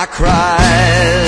Am, I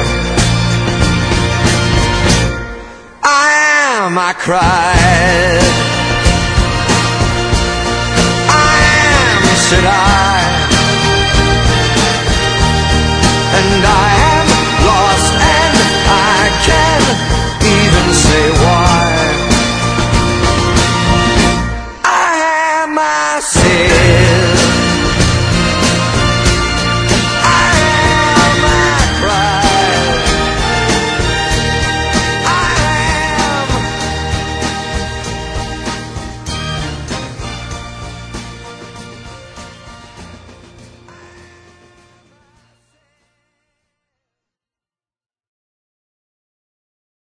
Am, I cried. I am, said I.